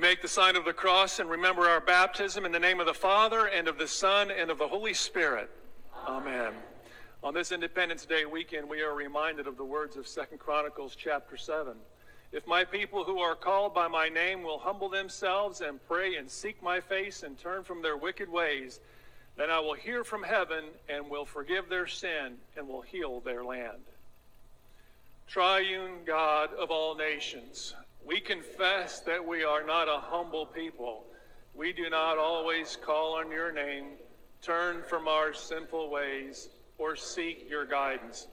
make the sign of the cross and remember our baptism in the name of the Father and of the Son and of the Holy Spirit. Amen. On this Independence Day weekend, we are reminded of the words of Second Chronicles chapter 7. If my people who are called by my name will humble themselves and pray and seek my face and turn from their wicked ways, then I will hear from heaven and will forgive their sin and will heal their land. Triune God of all nations, we confess that we are not a humble people. We do not always call on your name, turn from our sinful ways, or seek your guidance.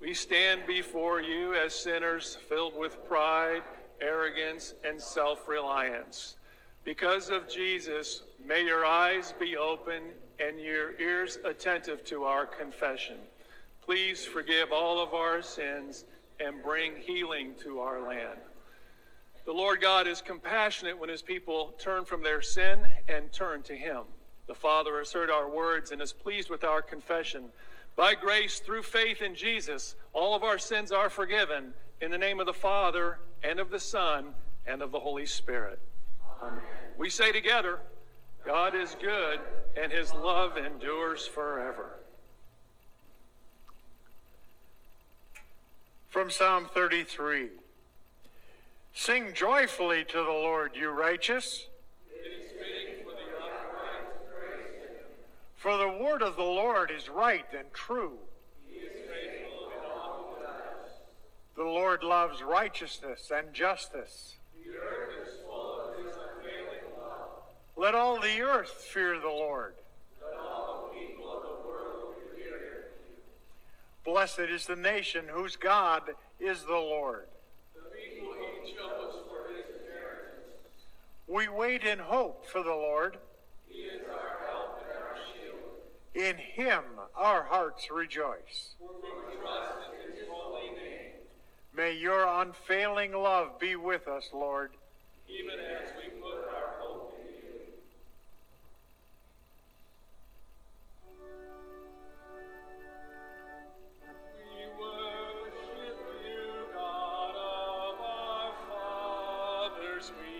We stand before you as sinners filled with pride, arrogance, and self reliance. Because of Jesus, may your eyes be open and your ears attentive to our confession. Please forgive all of our sins and bring healing to our land. The Lord God is compassionate when his people turn from their sin and turn to him. The Father has heard our words and is pleased with our confession. By grace, through faith in Jesus, all of our sins are forgiven in the name of the Father and of the Son and of the Holy Spirit. Amen. We say together, God is good and his love endures forever. From Psalm 33. Sing joyfully to the Lord, you righteous. For the word of the Lord is right and true. The Lord loves righteousness and justice. Let all the earth fear the Lord. Blessed is the nation whose God is the Lord. We wait in hope for the Lord. He is our help and our shield. In him our hearts rejoice. We trust in his holy name. May your unfailing love be with us, Lord. Even as we put our hope in you. Fathers. We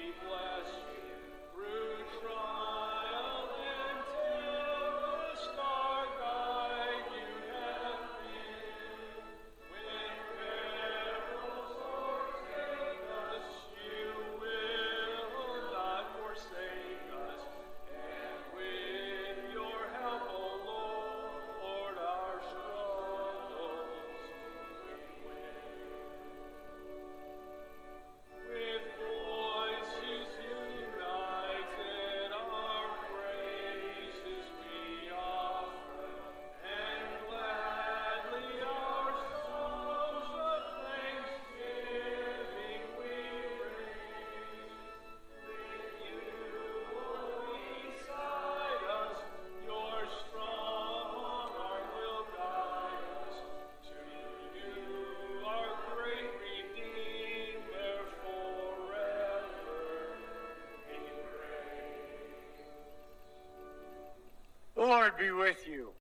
Lord be with you.